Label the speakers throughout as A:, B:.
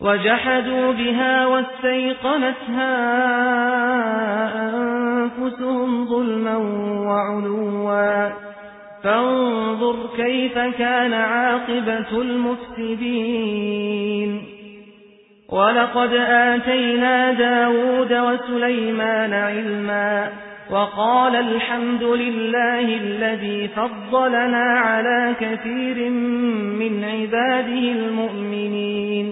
A: وجحدوا بها واستيقنتها أنفسهم ظلما وعلوا. فانظر كيف كان عاقبة المفسدين. ولقد آتينا داود وسليمان علما وقال الحمد لله الذي فضلنا على كثير من عباده المؤمنين.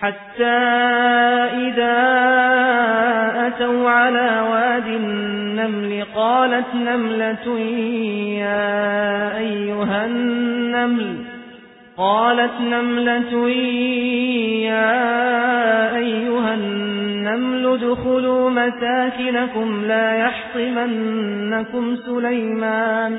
A: حتى إذا أتوا على واد النمل قالت نملة يا أيها النمل قالت نملة يا أيها النمل ادخلوا مساكنكم لا يحطمنكم سليمان.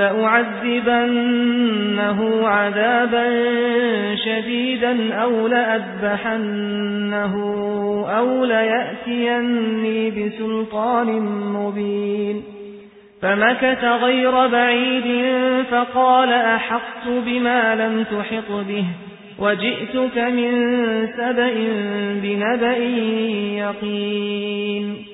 A: لأعذبنه عذابا شديدا أو لأذبحنه أو ليأتيني بسلطان مبين. فمكث غير بعيد فقال أحقت بما لم تحط به وجئتك من سبأ بنبأ يقين.